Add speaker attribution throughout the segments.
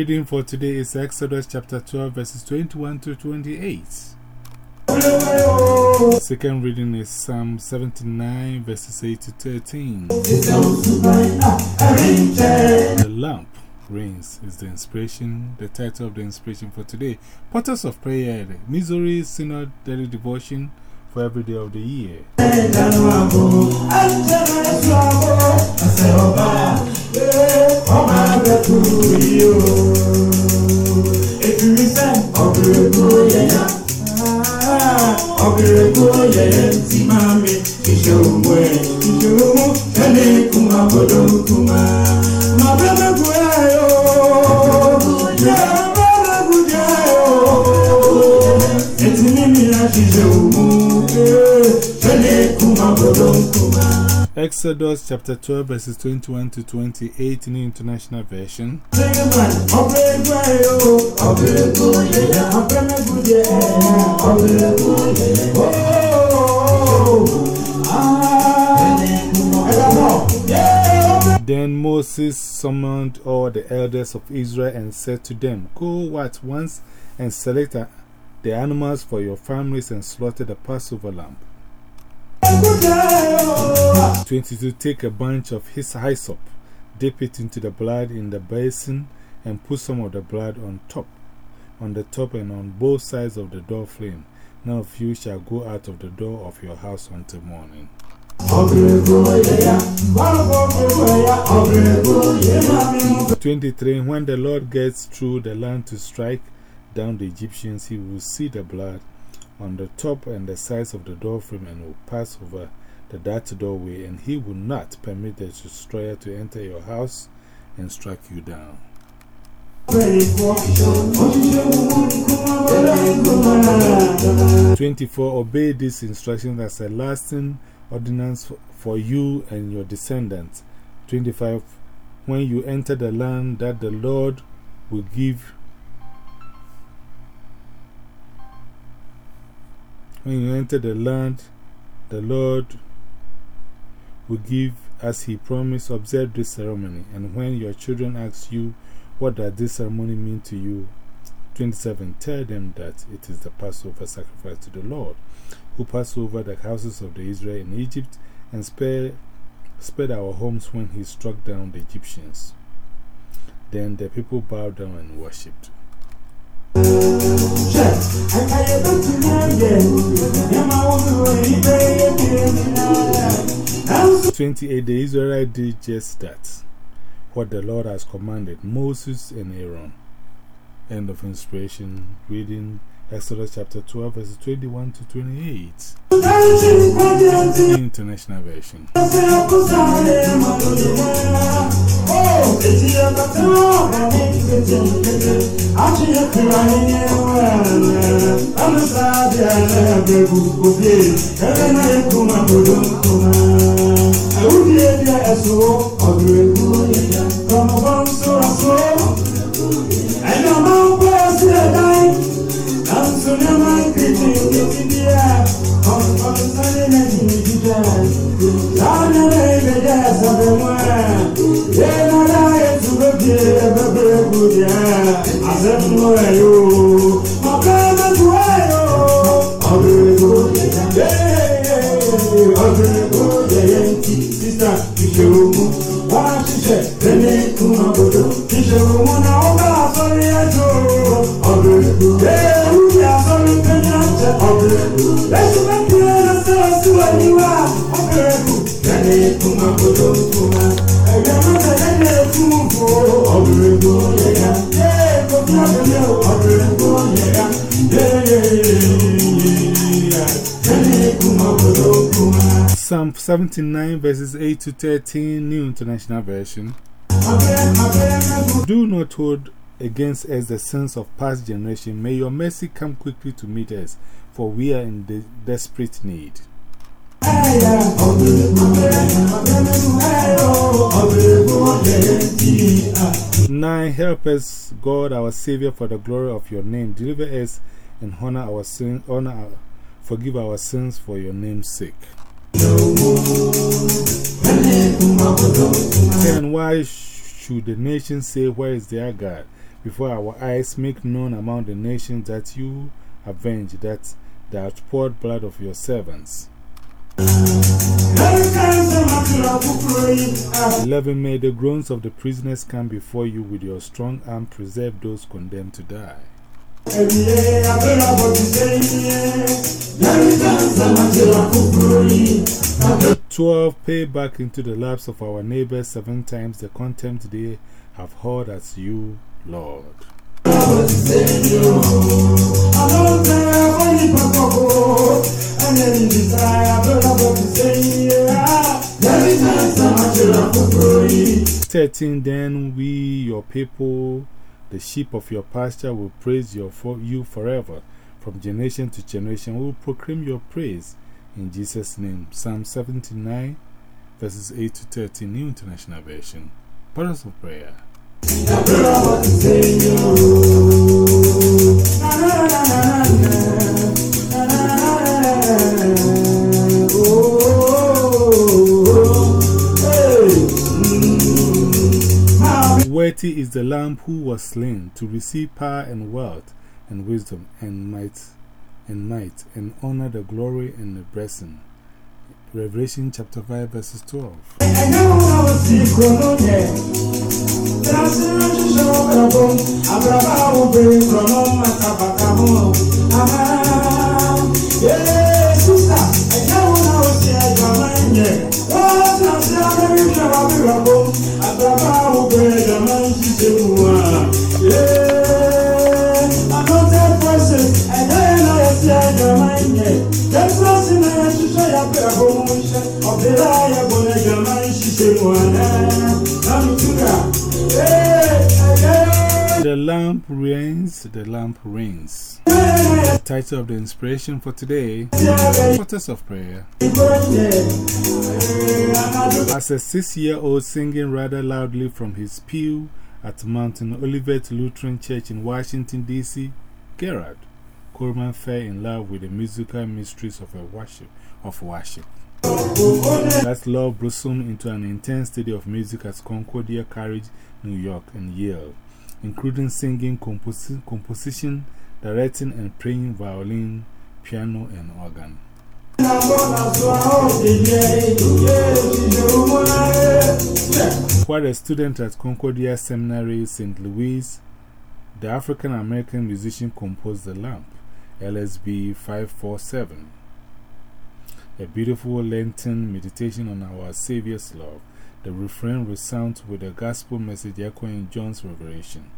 Speaker 1: Reading for today is Exodus chapter 12, verses 21 to 28. Second reading is Psalm 79, verses 8 to 13. The lamb reigns is the inspiration, the title of the inspiration for today. Portals of Prayer, Missouri Synod Daily Devotion for every day of the year.
Speaker 2: ọbẹ̀rẹ̀ gbóyè tí máa mi ìṣòro mọ́ ẹ̀ ìṣòro ẹ̀ lè kún àbọ̀dọ̀ kún máa.
Speaker 1: Exodus chapter 12, verses 21 to 28 in the International Version. Then Moses summoned all the elders of Israel and said to them, Go at once and select the animals for your families and slaughter the Passover lamb. 22 Take a bunch of his hyssop, dip it into the blood in the basin, and put some of the blood on top, on the top and on both sides of the door frame. None of you shall go out of the door of your house until morning. 23 When the Lord gets through the land to strike down the Egyptians, he will see the blood on the top and the sides of the doorframe and will pass over that doorway, and he will not permit the destroyer to enter your house and strike you down. 24 Obey these instructions as a lasting ordinance for you and your descendants. 25 When you enter the land that the Lord will give When you enter the land the Lord will give as He promised, observe this ceremony. And when your children ask you, What does this ceremony mean to you? 27 Tell them that it is the Passover sacrifice to the Lord, who passed over the houses of the Israel in Egypt and spared, spared our homes when He struck down the Egyptians. Then the people bowed down and worshipped. 28 The Israelites did just that, what the Lord has commanded Moses and Aaron. End of inspiration. Reading Exodus chapter 12, verses 21 to 28. International Version.
Speaker 2: ọdún òyẹyẹ ntí títà ìṣòro wọn á ṣiṣẹ́ lẹ́ni kúmọ̀ bòdò ìṣòro wọn náà ó bá àsọrí ẹjọ́ ọdún ewu ni àsọrí pẹ̀lú àṣẹ ọdún lẹ́sùn mẹ́tì ẹ̀rọ sọ̀rọ̀ sí wa níwá.
Speaker 1: Psalm 79, verses 8 to 13, New International Version. Do not hold against us the sins of past generations. May your mercy come quickly to meet us, for we are in de desperate need. Nine, help us, God, our Savior, for the glory of your name. Deliver us and honor our sins, honor forgive our sins for your name's sake. And why should the nations say, Where is their God? Before our eyes make known among the nations that you avenge that the outpoured blood of your servants. 11. May the groans of the prisoners come before you with your strong arm, preserve those condemned to die. 12. Pay back into the laps of our neighbors seven times the contempt they have hurled at you, Lord. Thirteen, then we, your people, the sheep of your pasture, will praise your, for you forever. From generation to generation, we will proclaim your praise in Jesus' name. Psalm 79, verses 8 to 13, New International Version. Purpose of Prayer. Worthy is the Lamb who was slain to receive power and wealth and wisdom and might and might and honor the glory and the blessing. Revelation chapter 5 verses 12. The lamb reigns, the lamb reigns. The title of the inspiration for today Portals of Prayer. As a six year old singing rather loudly from his pew at Mountain Olivet Lutheran Church in Washington, D.C., Gerald Coleman fell in love with the musical mysteries of, a worship, of worship. That love blossomed into an intense study of music at Concordia College, New York, and Yale, including singing, composi composition, directing, and playing violin, piano, and organ. While a student at Concordia Seminary, St. Louis, the African American musician composed the Lamb, LSB 547 a beautiful Lenten meditation on our Savior's love. The refrain resounds with the gospel message echoing John's revelation.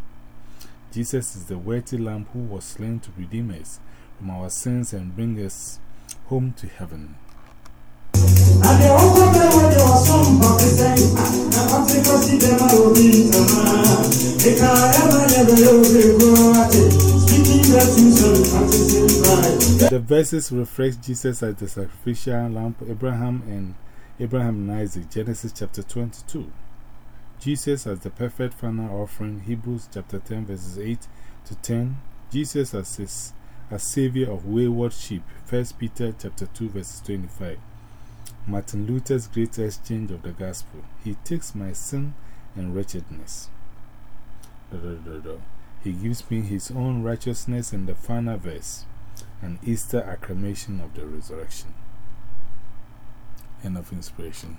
Speaker 1: Jesus is the worthy Lamb who was slain to redeem us from our sins and bring us home to heaven. The verses reflect Jesus as the sacrificial lamb, Abraham and Abraham and Isaac, Genesis chapter 22. Jesus as the perfect final offering, Hebrews chapter 10, verses 8 to 10. Jesus as, his, as Savior of wayward sheep, 1 Peter chapter 2, verses 25. Martin Luther's great exchange of the gospel. He takes my sin and wretchedness. He gives me his own righteousness in the final verse, an Easter acclamation of the resurrection. End of inspiration.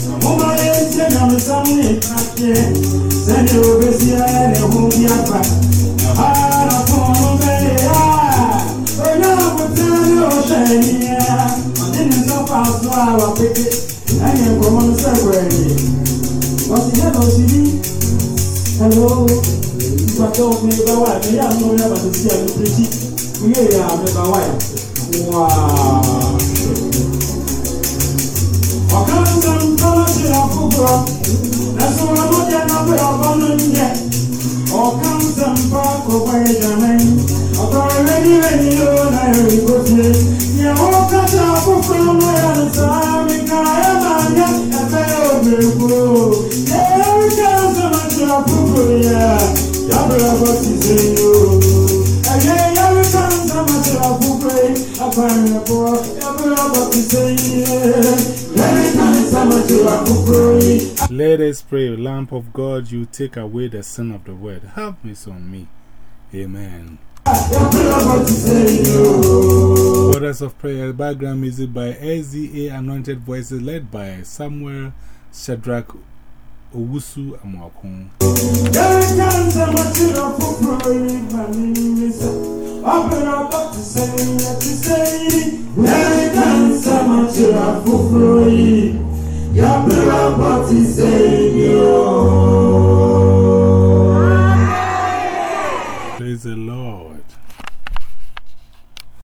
Speaker 2: sɛ nyamesɛm ne ɛkateɛ sɛdeɛ wobɛsi ọ̀gáǹgá ntọ́lọ́sì ọ̀fúgbọ́ ẹ̀sùn ọmọdé nàbẹ́ ọ̀bọ́nú njẹ ọ̀gáǹgá mpá kọ̀ọ̀kọ̀ ẹ̀jẹ̀mẹ́ ọ̀tọ̀rọ̀ rẹ́ni rẹ́ni yóò náà rí gòkè yẹ̀wò kẹta àkókò ọmọ yà ní sàmì káyọ̀ náà yẹ ẹ̀fẹ́ òbí kúrò yẹ̀wò kẹta àkókò yẹ yàbẹ̀rẹ̀ bọ́ ti ṣe yóò ẹ̀yẹ yẹ̀wò kẹta àkókò yẹ
Speaker 1: Let us pray, Lamb of God, you take away the sin of the world. Have mercy on me. Amen. Portals of Prayer, background music by SDA Anointed Voices, led by Samuel Shadrach Owusu Amwakun.
Speaker 2: Open up to say, to say, Let dance a much for free. Yabra, what is saying you?